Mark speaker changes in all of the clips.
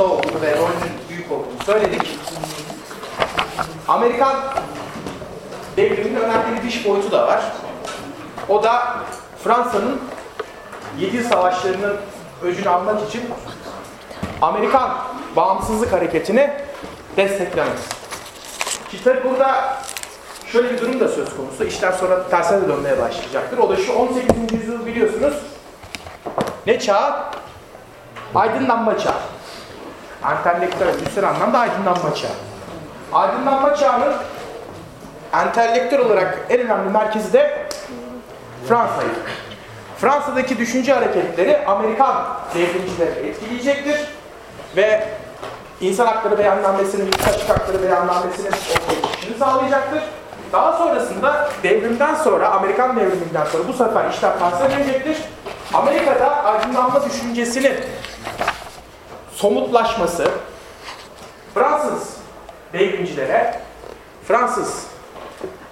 Speaker 1: konumda olduğunu ve rolünün büyük olduğunu söyledik. Amerikan devriminin önemli bir dış boyutu da var. O da Fransa'nın 7 savaşlarının öcünü almak için Amerikan bağımsızlık hareketini desteklemesi. Şimdi tabii burada şöyle bir durum da söz konusu. İşler sonra terse de dönmeye başlayacaktır. O da şu 18. yüzyıl biliyorsunuz ne çağı? Aydınlanma çağı. Entelektüel, üstler anlamda aydınlanma çağı. Aydınlanma çağının entelektüel olarak en önemli merkezi de Fransa'ydı. Fransa'daki düşünce hareketleri Amerikan devrimcileri etkileyecektir ve insan hakları beyannamesinin, kişi hakları beyannamesinin ortaya çıkışını sağlayacaktır. Daha sonrasında devrimden sonra, Amerikan devriminden sonra bu sefer işler terse dönecektir. Amerika'da aydınlanma düşüncesinin somutlaşması Fransız devrimcilere, Fransız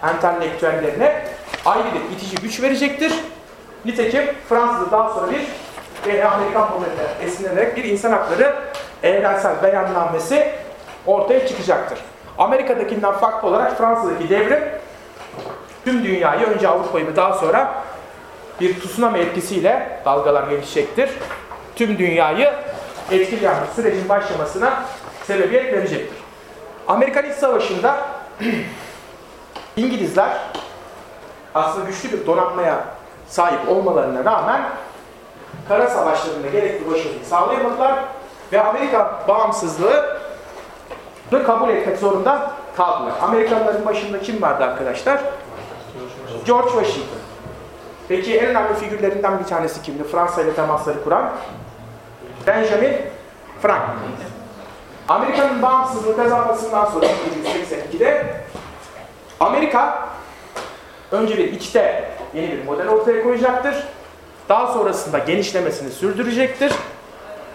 Speaker 1: entelektüellerine ayrı bir itici güç verecektir. Nitekim Fransa'da daha sonra bir ve Amerikan modeline esinlenerek bir insan hakları evrensel beyannamesi ortaya çıkacaktır. Amerika'dakinden farklı olarak Fransa'daki devrim tüm dünyayı önce Avrupa'yı ve daha sonra bir tsunami etkisiyle dalgalar gelişecektir. Tüm dünyayı etkileyen sürecin başlamasına sebebiyet verecektir. Amerikan İç Savaşı'nda İngilizler aslında güçlü bir donanmaya sahip olmalarına rağmen kara savaşlarında gerekli başarıyı sağlayamadılar ve Amerika bağımsızlığı kabul etmek zorunda kaldılar. Amerikanların başında kim vardı arkadaşlar? George Washington. Peki en önemli figürlerinden bir tanesi kimdi? Fransa ile temasları kuran? Benjamin Franklin. Amerika'nın bağımsızlığı kazanmasından sonra 1782'de Amerika önce bir içte yeni bir model ortaya koyacaktır. Daha sonrasında genişlemesini sürdürecektir.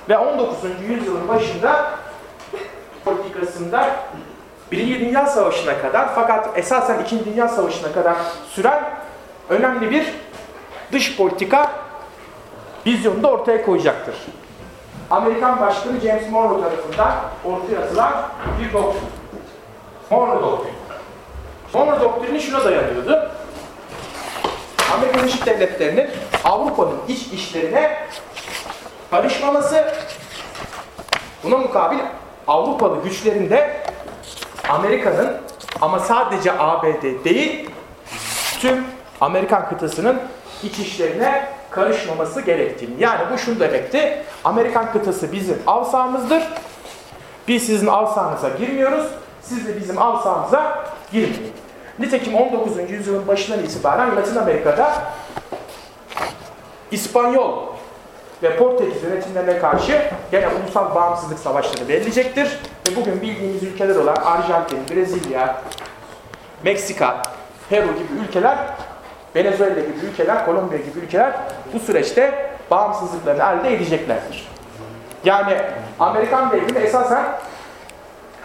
Speaker 1: Ve 19. yüzyılın başında politikasında Birinci Dünya Savaşı'na kadar fakat esasen İkinci Dünya Savaşı'na kadar süren önemli bir dış politika vizyonu da ortaya koyacaktır. Amerikan Başkanı James Monroe tarafından ortaya atılan bir doktrin. Monroe doktrini. Monroe doktrini şuna dayanıyordu. Amerika Birleşik Devletleri'nin Avrupa'nın iç işlerine karışmaması, buna mukabil Avrupalı güçlerin de Amerika'nın ama sadece ABD değil, tüm Amerikan kıtasının iç işlerine karışmaması gerektiğini. Yani bu şunu demekti, Amerikan kıtası bizim av sahamızdır. Biz sizin av sahanıza girmiyoruz, siz de bizim av sahamıza girmeyin. Nitekim 19. yüzyılın başından itibaren Latin Amerika'da İspanyol ve Portekiz yönetimlerine karşı gene ulusal bağımsızlık savaşları verilecektir. Ve bugün bildiğimiz ülkeler olan Arjantin, Brezilya, Meksika, Peru gibi ülkeler, Venezuela gibi ülkeler, Kolombiya gibi ülkeler bu süreçte bağımsızlıklarını elde edeceklerdir. Yani Amerikan devrimi esasen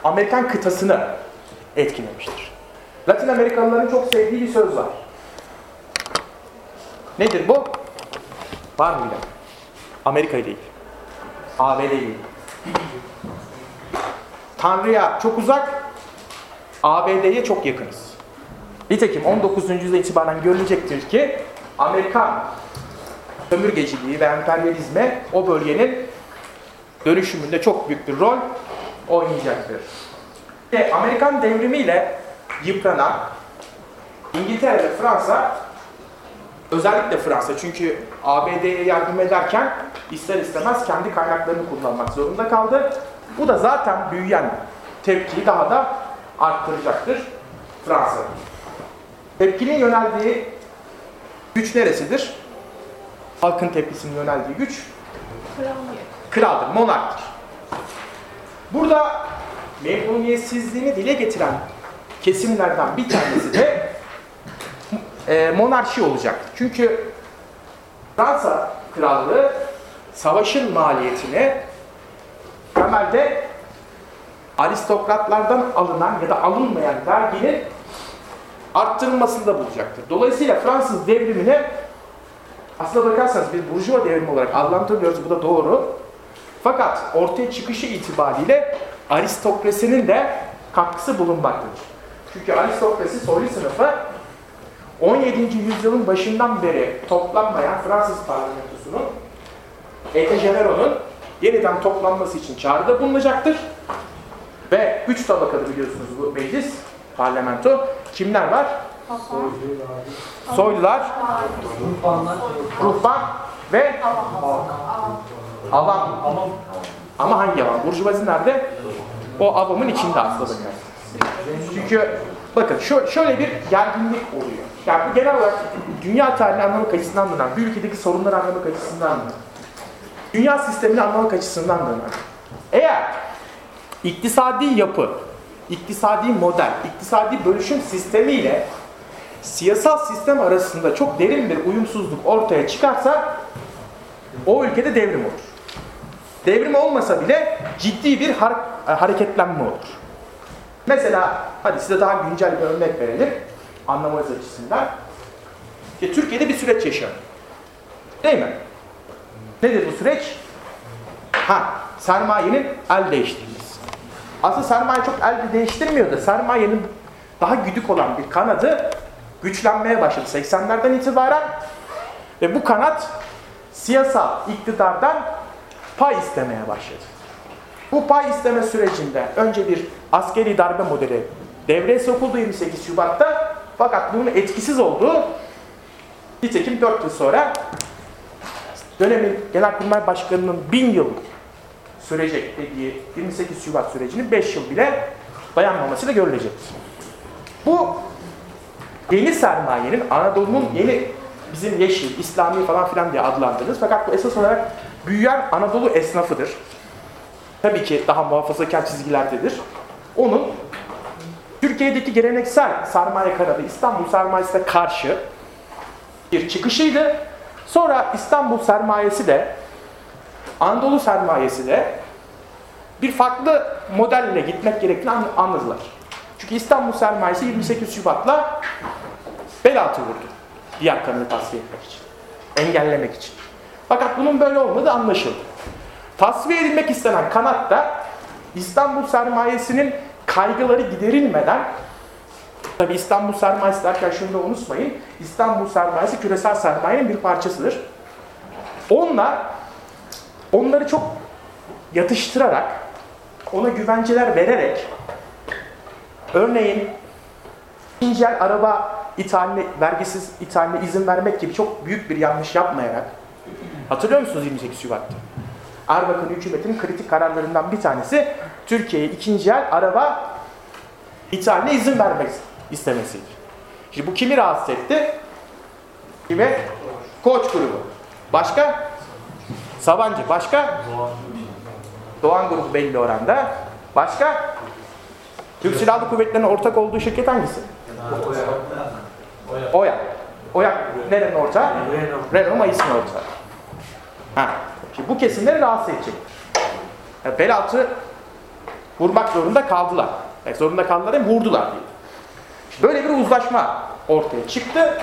Speaker 1: Amerikan kıtasını etkilemiştir. Latin Amerikalıların çok sevdiği bir söz var. Nedir bu? Var mı bilen? Amerika değil. ABD değil. Tanrı'ya çok uzak, ABD'ye çok yakınız. Nitekim 19. yüzyılda itibaren görülecektir ki Amerikan sömürgeciliği ve emperyalizme o bölgenin dönüşümünde çok büyük bir rol oynayacaktır. Ve Amerikan devrimiyle yıpranan İngiltere ve Fransa özellikle Fransa çünkü ABD'ye yardım ederken ister istemez kendi kaynaklarını kullanmak zorunda kaldı. Bu da zaten büyüyen tepkiyi daha da arttıracaktır Fransa. Tepkinin yöneldiği güç neresidir? Halkın tepkisinin yöneldiği güç kraldır, monarktır. Burada memnuniyetsizliğini dile getiren kesimlerden bir tanesi de e, monarşi olacak. Çünkü Fransa krallığı savaşın maliyetini temelde aristokratlardan alınan ya da alınmayan verginin arttırılmasında bulacaktır. Dolayısıyla Fransız devrimine aslına bakarsanız biz burjuva devrimi olarak adlandırıyoruz. Bu da doğru. Fakat ortaya çıkışı itibariyle aristokrasinin de katkısı bulunmaktadır. Çünkü aristokrasi soylu sınıfı 17. yüzyılın başından beri toplanmayan Fransız parlamentosunun Ete Genero'nun yeniden toplanması için çağrıda bulunacaktır. Ve üç tabakalı biliyorsunuz bu meclis, parlamento. Kimler var? Soylular, ruhban ve avam. Ama hangi avam? Burjuvazi nerede? O avamın içinde aslında. Çünkü bakın şöyle bir gerginlik oluyor. Yani bu genel olarak dünya tarihini anlamak açısından dönen, bir ülkedeki sorunları anlamak açısından dönen, dünya sistemini anlamak açısından dönen. Eğer iktisadi yapı, iktisadi model, iktisadi bölüşüm sistemiyle siyasal sistem arasında çok derin bir uyumsuzluk ortaya çıkarsa o ülkede devrim olur. Devrim olmasa bile ciddi bir har hareketlenme olur. Mesela hadi size daha güncel bir örnek verelim anlamanız açısından. İşte Türkiye'de bir süreç yaşanıyor. Değil mi? Nedir bu süreç? Ha, sermayenin el değiştirmesi. Aslında sermaye çok el değiştirmiyor da sermayenin daha güdük olan bir kanadı güçlenmeye başladı 80'lerden itibaren ve bu kanat siyasal iktidardan pay istemeye başladı. Bu pay isteme sürecinde önce bir askeri darbe modeli devreye sokuldu 28 Şubat'ta fakat bunun etkisiz olduğu nitekim 4 yıl sonra dönemin Genelkurmay Başkanı'nın bin yıl sürecek dediği 28 Şubat sürecinin 5 yıl bile dayanmamasıyla görülecektir. Bu yeni sermayenin Anadolu'nun yeni bizim yeşil, İslami falan filan diye adlandırırız. Fakat bu esas olarak büyüyen Anadolu esnafıdır. Tabii ki daha muhafazakar çizgilerdedir. Onun Türkiye'deki geleneksel sermaye kanadı İstanbul sermayesine karşı bir çıkışıydı. Sonra İstanbul sermayesi de Anadolu sermayesi de bir farklı modelle gitmek gerektiğini anladılar. Çünkü İstanbul sermayesi 28 Şubat'la bel altı vurdu. Diğer kanalı tasfiye etmek için. Engellemek için. Fakat bunun böyle olmadığı anlaşıldı. Tasfiye edilmek istenen kanat da İstanbul sermayesinin kaygıları giderilmeden tabi İstanbul sermayesi derken şunu da unutmayın. İstanbul sermayesi küresel sermayenin bir parçasıdır. Onlar onları çok yatıştırarak ona güvenceler vererek örneğin ikinci el araba ithaline, vergisiz ithaline izin vermek gibi çok büyük bir yanlış yapmayarak hatırlıyor musunuz 28 Şubat'ta? Erbakan hükümetinin kritik kararlarından bir tanesi Türkiye'ye ikinci araba ithaline izin vermek istemesiydi. Şimdi bu kimi rahatsız etti? Kime? Koç grubu. Başka? Sabancı. Başka? Doğan grubu belli oranda. Başka? Türk Silahlı Kuvvetleri'nin ortak olduğu şirket hangisi? Oya. Oya nerenin ortağı? Renault Mayıs'ın ortağı. Ha. Şimdi bu kesimleri rahatsız edecektir. Yani bel altı vurmak zorunda kaldılar. Yani zorunda kaldılar değil Vurdular diye. Böyle bir uzlaşma ortaya çıktı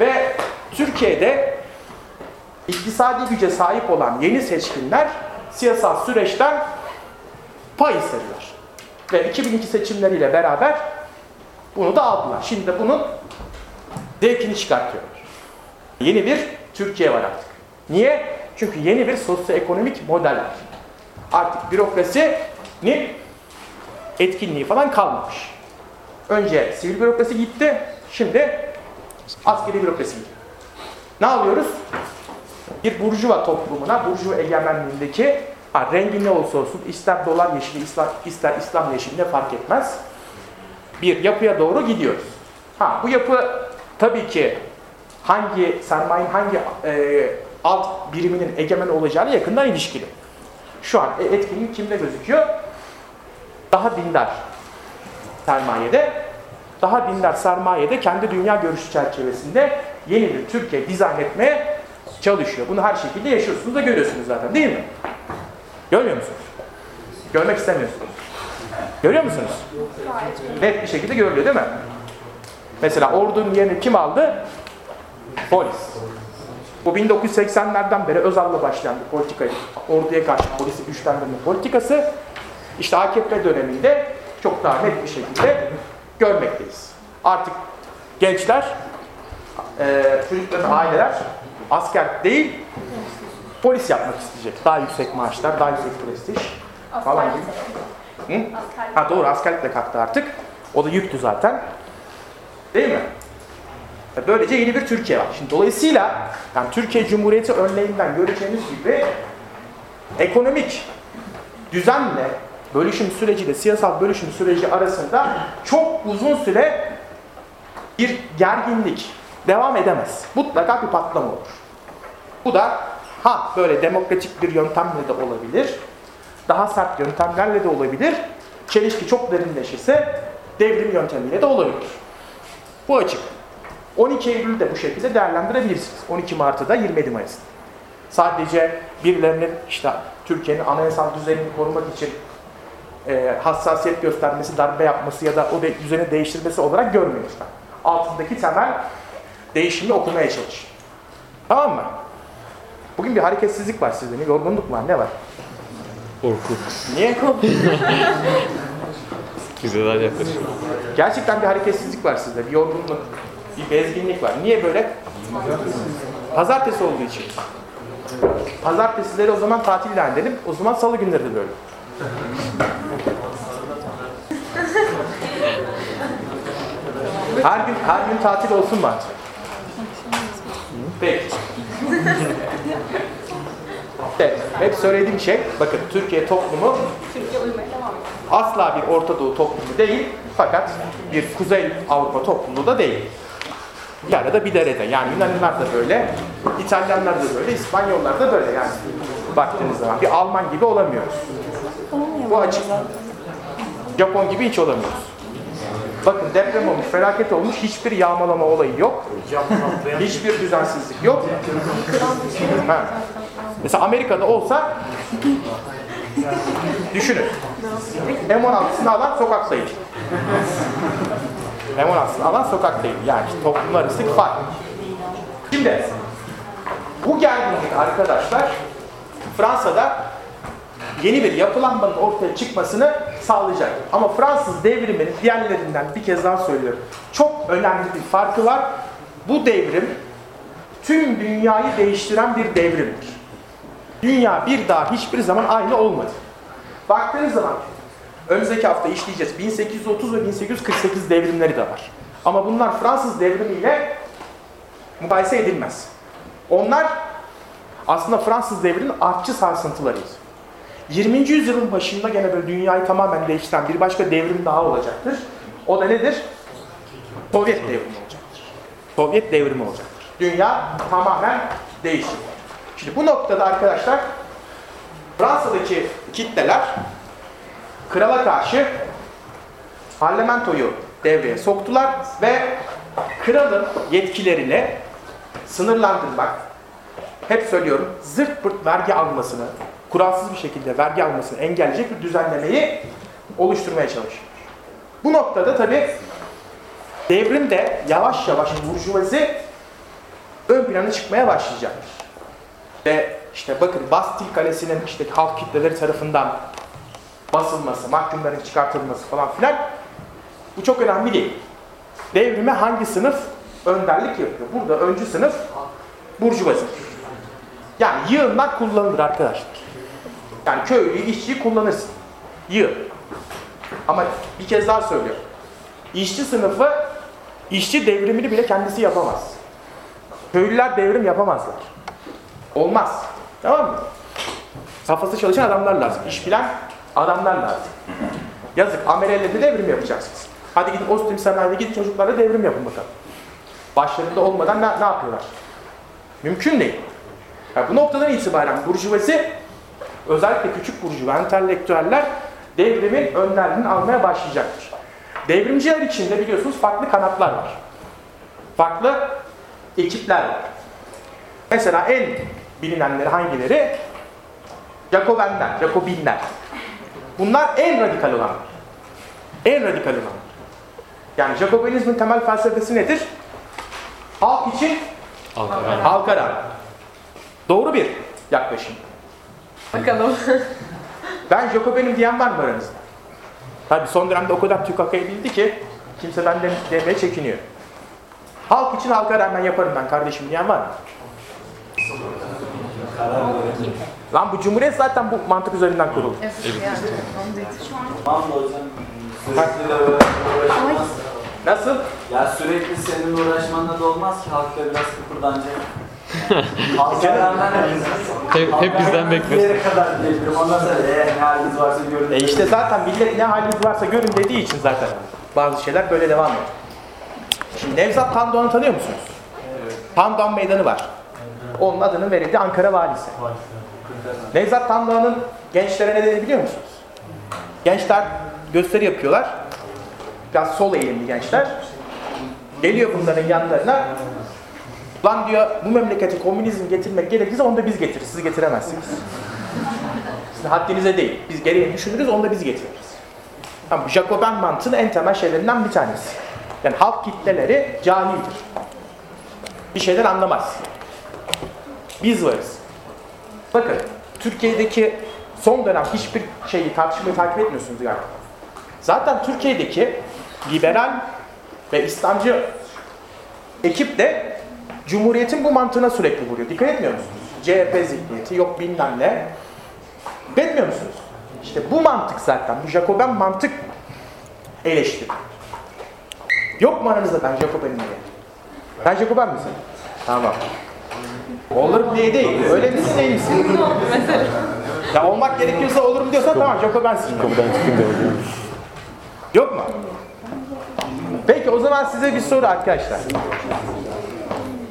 Speaker 1: ve Türkiye'de iktisadi güce sahip olan yeni seçkinler siyasal süreçten pay istediler. Ve 2002 seçimleriyle beraber bunu da aldılar. Şimdi de bunun zevkini çıkartıyorlar. Yeni bir Türkiye var artık. Niye? Çünkü yeni bir sosyoekonomik model var. Artık bürokrasinin etkinliği falan kalmamış. Önce sivil bürokrasi gitti, şimdi askeri bürokrasi gitti. Ne alıyoruz? Bir burjuva toplumuna, burjuva egemenliğindeki ha, rengi ne olsa olsun, ister dolar yeşili, ister, ister İslam yeşili ne fark etmez. Bir yapıya doğru gidiyoruz. Ha, bu yapı tabii ki hangi sermayenin hangi e, alt biriminin egemen olacağıyla yakından ilişkili. Şu an e, etkinlik kimde gözüküyor? Daha dindar sermayede, daha dindar sermayede kendi dünya görüşü çerçevesinde yeni bir Türkiye dizayn etmeye çalışıyor. Bunu her şekilde yaşıyorsunuz da görüyorsunuz zaten değil mi? Görmüyor musunuz? Görmek istemiyorsunuz. Görüyor musunuz? Net bir şekilde görülüyor değil mi? Mesela ordunun yerini kim aldı? Polis. Bu 1980'lerden beri Özal'la başlayan bir politikayı, orduya karşı polisi güçlendirme politikası, işte AKP döneminde çok daha net bir şekilde görmekteyiz. Artık gençler, e, çocukların aileler asker değil, polis yapmak isteyecek. Daha yüksek maaşlar, daha yüksek prestij falan gibi. Hı? Ha doğru askerlik de kalktı artık. O da yüktü zaten. Değil mi? Böylece yeni bir Türkiye var. Şimdi dolayısıyla yani Türkiye Cumhuriyeti örneğinden göreceğimiz gibi ekonomik düzenle bölüşüm süreciyle siyasal bölüşüm süreci arasında çok uzun süre bir gerginlik devam edemez. Mutlaka bir patlama olur. Bu da ha böyle demokratik bir yöntemle de olabilir. Daha sert yöntemlerle de olabilir. Çelişki çok derinleşirse devrim yöntemiyle de olabilir. Bu açık. 12 Eylül'ü de bu şekilde değerlendirebilirsiniz. 12 Mart'ta da 27 Mayıs'ta. Sadece birilerinin işte Türkiye'nin anayasal düzenini korumak için e, hassasiyet göstermesi, darbe yapması ya da o de, düzeni değiştirmesi olarak görmüyoruz. Altındaki temel değişimi okumaya çalış. Tamam mı? Bugün bir hareketsizlik var sizde. Bir yorgunluk var. Ne var?
Speaker 2: Korku.
Speaker 1: Niye?
Speaker 2: Bize daha yaklaşıyor.
Speaker 1: Gerçekten bir hareketsizlik var sizde. Bir yorgunluk, bir bezginlik var. Niye böyle? Pazartesi olduğu için. Pazartesileri o zaman tatil ilan edelim. O zaman salı günleri de böyle. Her gün her gün tatil olsun bence. Peki. Evet, hep söylediğim şey, bakın Türkiye toplumu asla bir Orta Doğu toplumu değil, fakat bir Kuzey Avrupa topluluğu da değil. Bir arada bir derede. Yani Yunanlılar da böyle, İtalyanlar da böyle, İspanyollar da böyle yani. Baktığınız zaman bir Alman gibi olamıyoruz. Bu açık. Japon gibi hiç olamıyoruz. Bakın deprem olmuş, felaket olmuş, hiçbir yağmalama olayı yok. Hiçbir düzensizlik yok. Ha. Mesela Amerika'da olsa düşünün. M16'sını alan sokaktaydı. M16'sını alan sokaktaydı. Yani toplumlar arası fark. Şimdi bu gerginlik arkadaşlar Fransa'da yeni bir yapılanmanın ortaya çıkmasını sağlayacak. Ama Fransız devriminin diğerlerinden bir kez daha söylüyorum. Çok önemli bir farkı var. Bu devrim tüm dünyayı değiştiren bir devrimdir. Dünya bir daha hiçbir zaman aynı olmadı. Baktığınız zaman önümüzdeki hafta işleyeceğiz. 1830 ve 1848 devrimleri de var. Ama bunlar Fransız devrimiyle mukayese edilmez. Onlar aslında Fransız devriminin artçı sarsıntılarıydı. 20. yüzyılın başında gene böyle dünyayı tamamen değiştiren bir başka devrim daha olacaktır. O da nedir? Sovyet devrimi olacaktır. Sovyet devrimi olacaktır. Dünya tamamen değişir. Şimdi bu noktada arkadaşlar Fransa'daki kitleler krala karşı parlamentoyu devreye soktular ve kralın yetkilerini sınırlandırmak, hep söylüyorum zırt pırt vergi almasını, kuralsız bir şekilde vergi almasını engelleyecek bir düzenlemeyi oluşturmaya çalışıyor. Bu noktada tabi devrimde yavaş yavaş burjuvazi ön plana çıkmaya başlayacaktır. Ve işte bakın Bastil Kalesi'nin işte halk kitleleri tarafından basılması, mahkumların çıkartılması falan filan bu çok önemli değil. Devrime hangi sınıf önderlik yapıyor? Burada öncü sınıf burjuvazi. Yani yığınlar kullanılır arkadaşlar. Yani köylüyü, işçiyi kullanırsın. Yığın. Ama bir kez daha söylüyorum. İşçi sınıfı işçi devrimini bile kendisi yapamaz. Köylüler devrim yapamazlar. Olmaz. Tamam mı? Kafası çalışan adamlar lazım. İş bilen adamlar lazım. Yazık. Amerelleri devrim yapacaksınız. Hadi gidin Ostim Sanayi'de gidin çocuklara devrim yapın bakalım. Başlarında olmadan ne, ne yapıyorlar? Mümkün değil. Yani bu noktadan itibaren burjuvazi, özellikle küçük burjuva, entelektüeller devrimin önderliğini almaya başlayacaktır. Devrimciler içinde biliyorsunuz farklı kanatlar var. Farklı ekipler var. Mesela en bilinenleri hangileri? Jacobenler, Jacobinler. Bunlar en radikal olanlar. En radikal olan. Yani Jacobinizmin temel felsefesi nedir? Halk için halka rağmen. Doğru bir yaklaşım.
Speaker 3: Bakalım.
Speaker 1: Ben Jacobenim diyen var mı aranızda? Tabii son dönemde o kadar Türk hak edildi ki kimse benden demeye çekiniyor. Halk için halka rağmen yaparım ben kardeşim diyen var mı? Lan bu cumhuriyet zaten bu mantık üzerinden kuruldu.
Speaker 3: Evet.
Speaker 1: Nasıl?
Speaker 4: Ya sürekli senin uğraşmanla da olmaz ki halkla biraz kıpırdanacak.
Speaker 2: Hep, hep bizden
Speaker 4: bir
Speaker 2: bekliyorsun.
Speaker 4: yere kadar. Ondan sonra eğer ne haliniz varsa görün.
Speaker 1: E işte zaten millet ne haliniz varsa görün dediği için zaten bazı şeyler böyle devam ediyor. Şimdi Nevzat Pandoğan'ı tanıyor musunuz? Pandoğan Meydanı var. Onun adının verildiği Ankara Valisi. Nevzat Pandoğan'ın gençlere ne dediğini biliyor musunuz? Gençler gösteri yapıyorlar. Biraz sol eğilimli gençler. Geliyor bunların yanlarına. Lan diyor bu memlekete komünizm getirmek gerekirse onu da biz getiririz. Siz getiremezsiniz. Sizin haddinize değil. Biz gereğini düşünürüz, onu da biz getiririz. Ama bu Jacoben mantığının en temel şeylerinden bir tanesi. Yani halk kitleleri cahildir. Bir şeyler anlamaz. Biz varız. Bakın, Türkiye'deki son dönem hiçbir şeyi tartışmayı takip etmiyorsunuz galiba. Zaten Türkiye'deki liberal ve İslamcı ekip de Cumhuriyet'in bu mantığına sürekli vuruyor. Dikkat etmiyor musunuz? CHP zihniyeti, yok bilmem ne. Etmiyor musunuz? İşte bu mantık zaten, bu Jacoben mantık eleştiri. Yok mu aranızda ben Jacoben'im diye? Ben Jacoben misin? Tamam. Olurum diye değil, öyle misin değil misin? Ya olmak gerekiyorsa olurum diyorsan tamam Jacoben'sin. Jacoben Yok mu? Peki o zaman size bir soru arkadaşlar.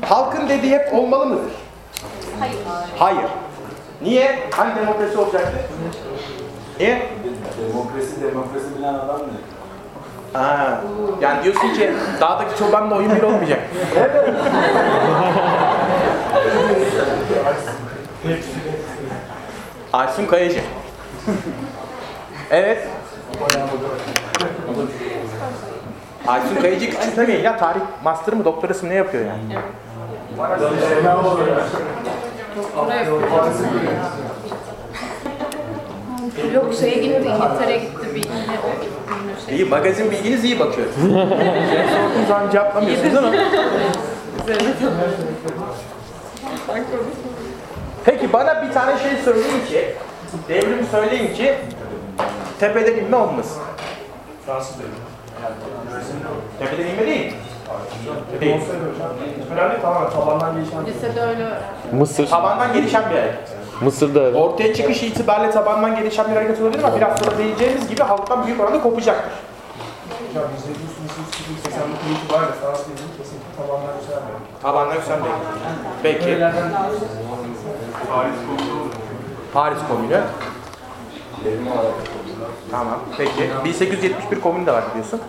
Speaker 1: Halkın dediği hep olmalı mıdır?
Speaker 3: Hayır.
Speaker 1: Hayır. Niye? Hani demokrasi olacaktı? Niye?
Speaker 4: Demokrasi demokrasi bilen adam ne?
Speaker 1: Ha, yani diyorsun ki dağdaki çobanla oyun bir olmayacak. Aysun Kayacı. Evet. Aysun Kayacı küçültemeyin ya. Tarih master mı doktorası mı ne yapıyor yani?
Speaker 3: Yok şeye gitti, İngiltere'ye gitti bir yine o ünlü şey.
Speaker 1: İyi magazin bilginiz iyi bakıyor. Şey sorduğum zaman cevaplamıyorsunuz ama. Peki bana bir tane şey söyleyin ki, devrim söyleyin ki tepeden inme olmasın.
Speaker 5: Fransız devrim.
Speaker 1: Tepeden inme değil. Değil.
Speaker 5: Önemli tamamen tabandan gelişen
Speaker 3: Lisede öyle öğrendim.
Speaker 2: Mısır.
Speaker 1: Tabandan gelişen bir hareket.
Speaker 2: Mısır'da öyle.
Speaker 1: Ortaya çıkış itibariyle tabandan gelişen bir hareket olabilir ama biraz sonra değineceğimiz gibi halktan büyük oranda kopacaktır.
Speaker 5: hocam %100 itibariyle Fransız devrimi kesinlikle tabandan yükselmiyor.
Speaker 1: Tabandan yükselmiyor. Peki. Paris Komünü.
Speaker 4: Devrim olarak.
Speaker 1: Tamam. Peki. 1871 komünü de var biliyorsun.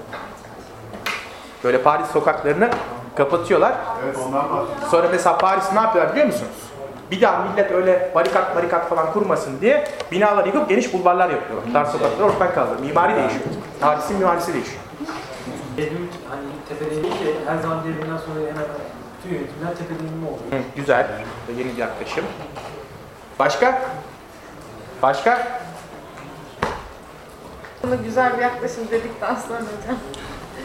Speaker 1: Böyle Paris sokaklarını kapatıyorlar.
Speaker 5: Evet ondan var.
Speaker 1: Sonra mesela Paris ne yapıyorlar biliyor musunuz? Bir daha millet öyle barikat barikat falan kurmasın diye binaları yıkıp geniş bulvarlar yapıyorlar. Dar sokakları ortadan kaldırıyor. Mimari değişiyor. Paris'in mimarisi değişiyor.
Speaker 6: Devrim hani tepede değil ki her zaman devrimden sonra hemen bütün yönetimler tepede inme oluyor.
Speaker 1: Hı, güzel. Yeni bir yaklaşım. Başka? Başka?
Speaker 3: Buna güzel bir yaklaşım dedikten sonra hocam.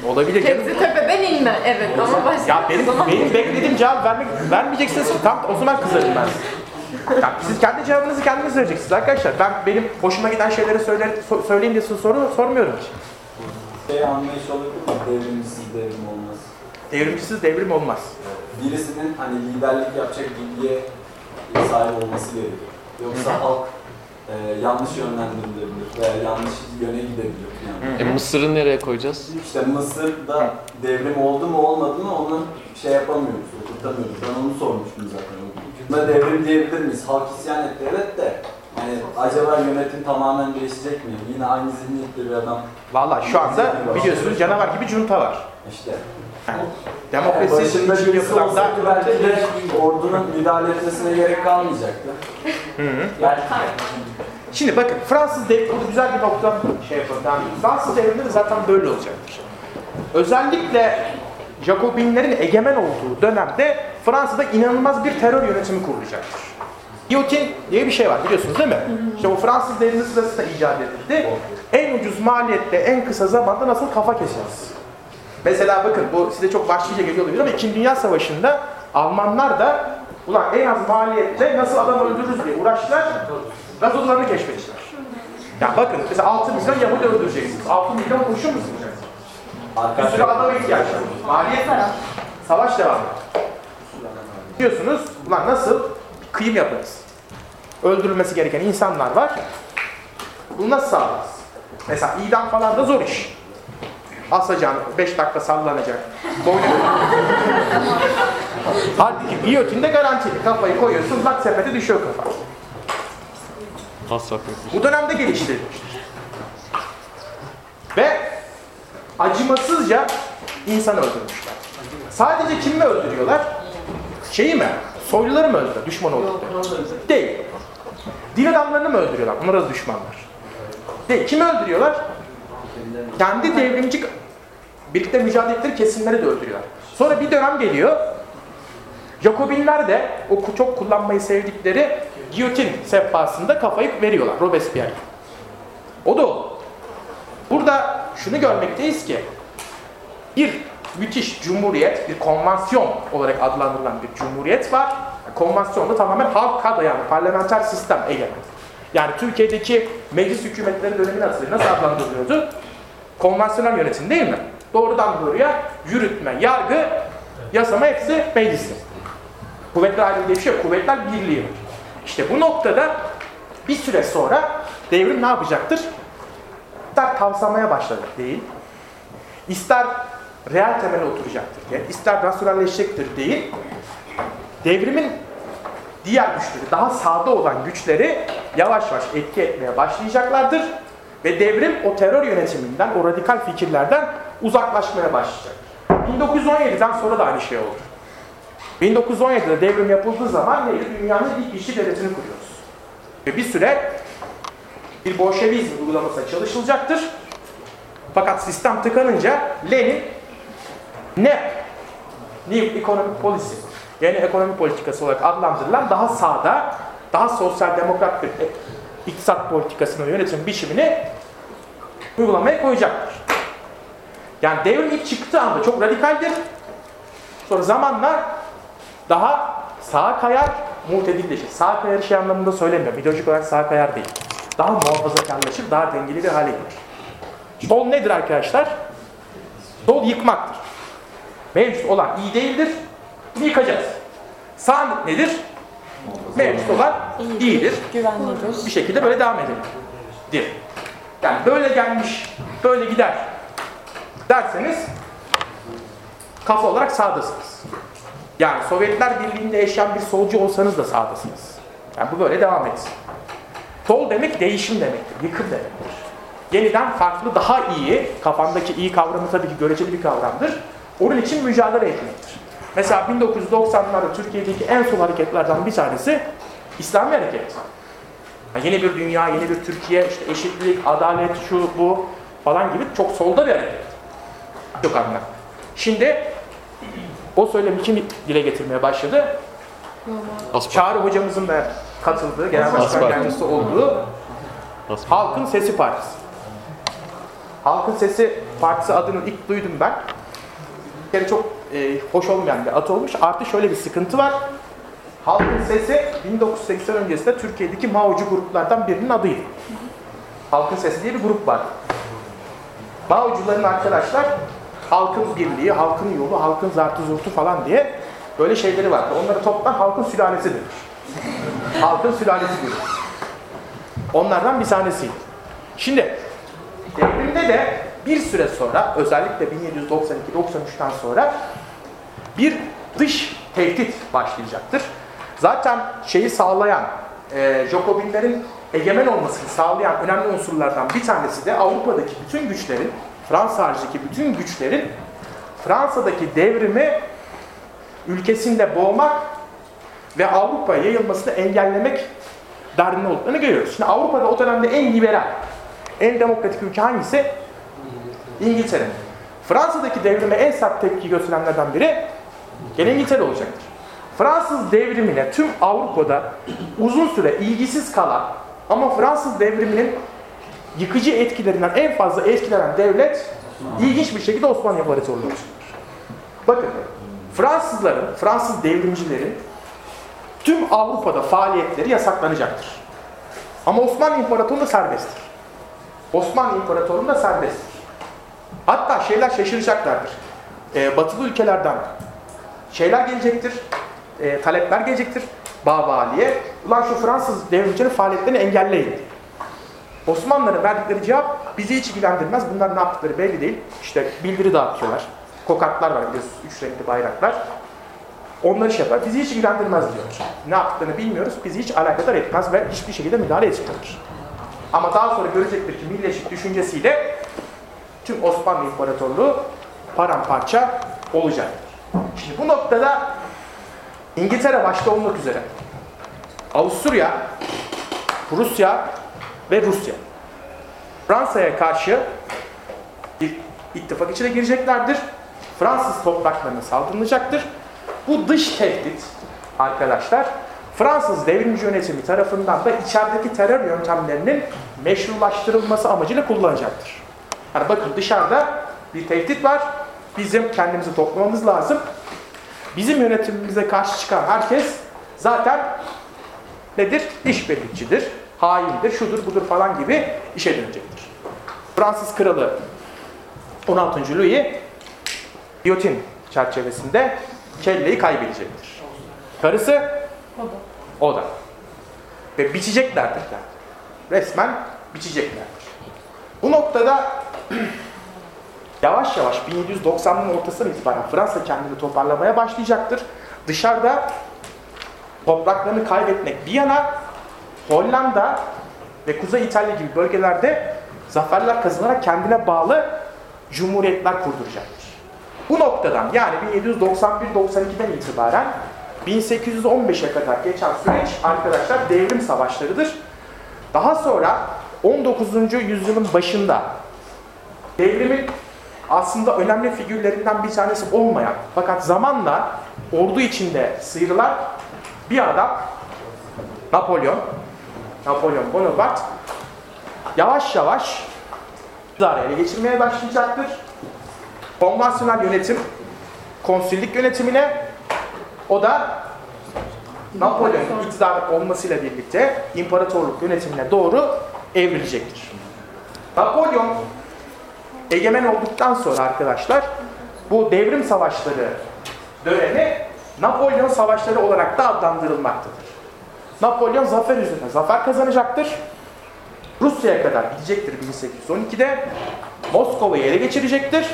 Speaker 1: Olabilir canım.
Speaker 3: Hepsi tepeden inme. Evet ama başka
Speaker 1: Ya benim,
Speaker 3: zaman-
Speaker 1: benim beklediğim cevap vermek, vermeyeceksiniz ki tam o zaman kızarım ben. Ya siz kendi cevabınızı kendiniz vereceksiniz arkadaşlar. Ben benim hoşuma giden şeyleri söyler, so- söyleyeyim diye size soru sormuyorum hiç.
Speaker 4: Şey anlayış olabilir mi? Devrimsiz devrim olmaz.
Speaker 1: Devrimcisiz devrim olmaz.
Speaker 4: Birisinin hani liderlik yapacak bilgiye sahip olması gerekir. Yoksa halk e, yanlış yönlendirilebilir veya yanlış yöne gidebilir. Yani.
Speaker 2: E, Mısır'ı nereye koyacağız?
Speaker 4: İşte Mısır'da devrim oldu mu olmadı mı onu şey yapamıyoruz, oturtamıyoruz. Ben onu sormuştum zaten. Buna devrim diyebilir miyiz? Halk isyan etti evet de yani acaba yönetim tamamen değişecek mi? Yine aynı zihniyetli bir adam
Speaker 1: Valla şu anda biliyorsunuz canavar gibi junta var.
Speaker 4: işte.
Speaker 1: Demokrasi
Speaker 4: Başında
Speaker 1: için
Speaker 4: birisi
Speaker 1: yapılan da
Speaker 4: belki de ordunun müdahale etmesine gerek kalmayacaktı.
Speaker 1: Hı hı.
Speaker 4: Belki
Speaker 1: Şimdi bakın Fransız devrimi, burada güzel bir nokta şey yapalım. Yani Fransız devrimi de zaten böyle olacaktır. Özellikle Jacobinlerin egemen olduğu dönemde Fransa'da inanılmaz bir terör yönetimi kurulacaktır. Giyotin diye bir şey var biliyorsunuz değil mi? İşte o Fransız devrimi sırasında icat edildi. En ucuz maliyette, en kısa zamanda nasıl kafa keseriz? Mesela bakın bu size çok vahşice geliyor olabilir ama 2. Dünya Savaşı'nda Almanlar da ulan en az maliyette nasıl adam öldürürüz diye uğraştılar. Gazozlarını keşfettiler. Ya bakın mesela 6 milyon Yahudi öldüreceksiniz. 6 milyon kurşun mu sıkacaksınız? Bir sürü adama ihtiyaç var. Maliyet var. Savaş devam ediyor. Diyorsunuz, ulan nasıl kıyım yaparız? Öldürülmesi gereken insanlar var. Bunu nasıl sağlarız? Mesela idam falan da zor iş. Asacaksın, 5 dakika sallanacak. Boynu Halbuki giyotinde garantili. Kafayı koyuyorsun, lak sepete düşüyor kafa. Bu dönemde geliştirilmiştir. Ve acımasızca insan öldürmüşler. Sadece kimi mi öldürüyorlar? Şeyi mi? Soyluları mı öldürüyor? Düşman oldukları. Değil. Din adamlarını mı öldürüyorlar? Bunlar da düşmanlar. Değil. Kimi öldürüyorlar? Kendi devrimci birlikte mücadele ettikleri kesimleri de öldürüyorlar. Sonra bir dönem geliyor. Jacobinler de o çok kullanmayı sevdikleri giyotin sehpasında kafayı veriyorlar Robespierre. O da o. Burada şunu görmekteyiz ki bir müthiş cumhuriyet, bir konvansiyon olarak adlandırılan bir cumhuriyet var. Konvansiyonda tamamen halka dayanan parlamenter sistem egemen. Yani Türkiye'deki meclis hükümetleri dönemini hatırlayın. Nasıl adlandırılıyordu? Konvansiyonel yönetim değil mi? Doğrudan doğruya yürütme, yargı, yasama hepsi mecliste. Kuvvetler ayrılığı diye bir şey yok. Kuvvetler birliği var. İşte bu noktada bir süre sonra devrim ne yapacaktır? İster tavsamaya başladı değil, ister reel temele oturacaktır diye, ister rasyonelleşecektir değil, devrimin diğer güçleri, daha sağda olan güçleri yavaş yavaş etki etmeye başlayacaklardır ve devrim o terör yönetiminden, o radikal fikirlerden uzaklaşmaya başlayacak. 1917'den sonra da aynı şey oldu. 1917'de devrim yapıldığı zaman neydi? Dünyanın ilk işçi devletini kuruyoruz. Ve bir süre bir Bolşevizm uygulamasına çalışılacaktır. Fakat sistem tıkanınca Lenin NEP, New Economic Policy, yeni ekonomi politikası olarak adlandırılan daha sağda, daha sosyal demokrat bir e- iktisat politikasını ve yönetim biçimini uygulamaya koyacaktır. Yani devrim ilk çıktığı anda çok radikaldir. Sonra zamanla daha sağa kayar, muhtedilleşir. Sağa kayar şey anlamında söylemiyorum. İdeolojik olarak sağa kayar değil. Daha muhafazakarlaşır, daha dengeli bir hale gelir. Sol nedir arkadaşlar? Sol yıkmaktır. Mevcut olan iyi değildir, bunu yıkacağız. Sağ nedir? Mevcut olan iyidir.
Speaker 3: Güvenlidir.
Speaker 1: Bir şekilde böyle devam edelim. Dir. Yani böyle gelmiş, böyle gider derseniz kafa olarak sağdasınız. Yani Sovyetler Birliği'nde yaşayan bir solcu olsanız da sağdasınız. Yani bu böyle devam etsin. Sol demek değişim demektir, yıkım demektir. Yeniden farklı, daha iyi, kafandaki iyi kavramı tabii ki göreceli bir kavramdır. Onun için mücadele etmektir. Mesela 1990'larda Türkiye'deki en sol hareketlerden bir tanesi İslami hareket. Yani yeni bir dünya, yeni bir Türkiye, işte eşitlik, adalet, şu, bu falan gibi çok solda bir hareket. Yok anlam. Şimdi o söylemi kim dile getirmeye başladı?
Speaker 2: Aspa.
Speaker 1: Çağrı hocamızın da katıldığı, genel başkan yardımcısı olduğu
Speaker 2: Aspa.
Speaker 1: Halkın Sesi Partisi. Halkın Sesi Partisi adını ilk duydum ben. Bir kere çok e, hoş olmayan bir ad olmuş. Artı şöyle bir sıkıntı var. Halkın Sesi 1980 öncesinde Türkiye'deki Mao'cu gruplardan birinin adıydı. Halkın Sesi diye bir grup var. Mao'cuların arkadaşlar halkın birliği, halkın yolu, halkın zartı zurtu falan diye böyle şeyleri vardı. Onları toplam halkın sülalesi denir. halkın sülalesi diyor. Onlardan bir tanesiydi. Şimdi devrimde de bir süre sonra özellikle 1792-93'ten sonra bir dış tehdit başlayacaktır. Zaten şeyi sağlayan, e, Jacobinlerin egemen olmasını sağlayan önemli unsurlardan bir tanesi de Avrupa'daki bütün güçlerin, Fransa haricindeki bütün güçlerin Fransa'daki devrimi ülkesinde boğmak ve Avrupa'ya yayılmasını engellemek derdinde olduklarını görüyoruz. Şimdi Avrupa'da o dönemde en liberal, en demokratik ülke hangisi? İngiltere. Fransa'daki devrime en sert tepki gösterenlerden biri gene İngiltere olacaktır. Fransız devrimine tüm Avrupa'da uzun süre ilgisiz kalan ama Fransız devriminin yıkıcı etkilerinden en fazla etkilenen devlet ilginç bir şekilde Osmanlı İmparatorluğu. Bakın Fransızların, Fransız devrimcilerin tüm Avrupa'da faaliyetleri yasaklanacaktır. Ama Osmanlı İmparatorluğu serbesttir. Osmanlı İmparatorluğu serbesttir. Hatta şeyler şaşıracaklardır. Ee, batılı ülkelerden şeyler gelecektir, e, talepler gelecektir Babali'ye. Ulan şu Fransız devrimcilerin faaliyetlerini engelleyin. Osmanlıların verdikleri cevap bizi hiç ilgilendirmez. Bunlar ne yaptıkları belli değil. İşte bildiri dağıtıyorlar. Kokatlar var biliyorsunuz. Üç renkli bayraklar. Onları şey yapar. Bizi hiç ilgilendirmez diyor. Ne yaptıklarını bilmiyoruz. Bizi hiç alakadar etmez ve hiçbir şekilde müdahale etmiyorlar. Ama daha sonra görecektir ki milliyetçilik düşüncesiyle tüm Osmanlı İmparatorluğu paramparça olacaktır. Şimdi bu noktada İngiltere başta olmak üzere Avusturya, Rusya ve Rusya Fransa'ya karşı bir ittifak içine gireceklerdir. Fransız topraklarına saldırılacaktır. Bu dış tehdit arkadaşlar Fransız devrimci yönetimi tarafından da içerideki terör yöntemlerinin meşrulaştırılması amacıyla kullanacaktır. Yani bakın dışarıda bir tehdit var. Bizim kendimizi toplamamız lazım. Bizim yönetimimize karşı çıkan herkes zaten nedir? İşbirlikçidir, haindir, şudur budur falan gibi işe dönecektir. Fransız kralı 16. Louis giyotin çerçevesinde kelleyi kaybedecektir. Karısı
Speaker 3: O da.
Speaker 1: Ve biçeceklerdir. yani. Resmen biçeceklerdir. Bu noktada yavaş yavaş 1790'ların ortasından itibaren Fransa kendini toparlamaya başlayacaktır. Dışarıda topraklarını kaybetmek bir yana Hollanda ve Kuzey İtalya gibi bölgelerde zaferler kazanarak kendine bağlı cumhuriyetler kurduracaktır. Bu noktadan yani 1791-92'den itibaren 1815'e kadar geçen süreç arkadaşlar devrim savaşlarıdır. Daha sonra 19. yüzyılın başında devrimin aslında önemli figürlerinden bir tanesi olmayan fakat zamanla ordu içinde sıyrılan bir adam Napolyon Napolyon Bonaparte yavaş yavaş iktidarı ele geçirmeye başlayacaktır. Konvansiyonel yönetim konsüllik yönetimine o da Napolyon'un iktidar olmasıyla birlikte imparatorluk yönetimine doğru evrilecektir. Napolyon egemen olduktan sonra arkadaşlar bu devrim savaşları dönemi Napolyon savaşları olarak da adlandırılmaktadır. Napolyon zafer üzerine zafer kazanacaktır. Rusya'ya kadar gidecektir 1812'de. Moskova'yı ele geçirecektir.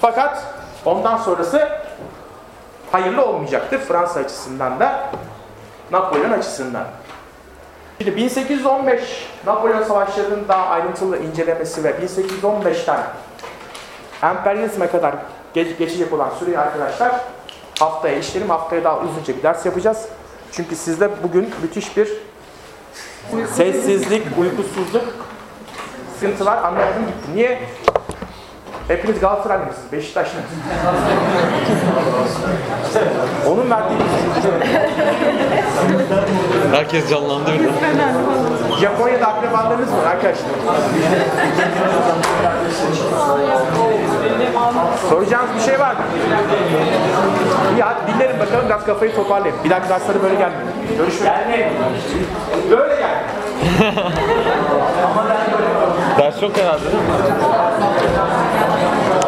Speaker 1: Fakat ondan sonrası hayırlı olmayacaktır Fransa açısından da Napolyon açısından. Şimdi 1815 Napolyon Savaşları'nın daha ayrıntılı incelemesi ve 1815'ten emperyalizme kadar geç- geçecek olan süreyi arkadaşlar haftaya işlerim. Haftaya daha uzunca bir ders yapacağız. Çünkü sizde bugün müthiş bir sessizlik, uykusuzluk, sıkıntılar anlamadım gitti. Niye? Hepiniz Galatasaraylı mısınız? Beşiktaşlı mısınız? Onun verdiği
Speaker 2: Herkes canlandı birden.
Speaker 1: Japonya'da akrabalarınız var arkadaşlar. Soracağınız bir şey var mı? İyi hadi dinlerim bakalım biraz kafayı toparlayın. Bir dahaki derslere böyle gelmeyin. Görüşürüz. Böyle gel.
Speaker 2: Ders çok herhalde?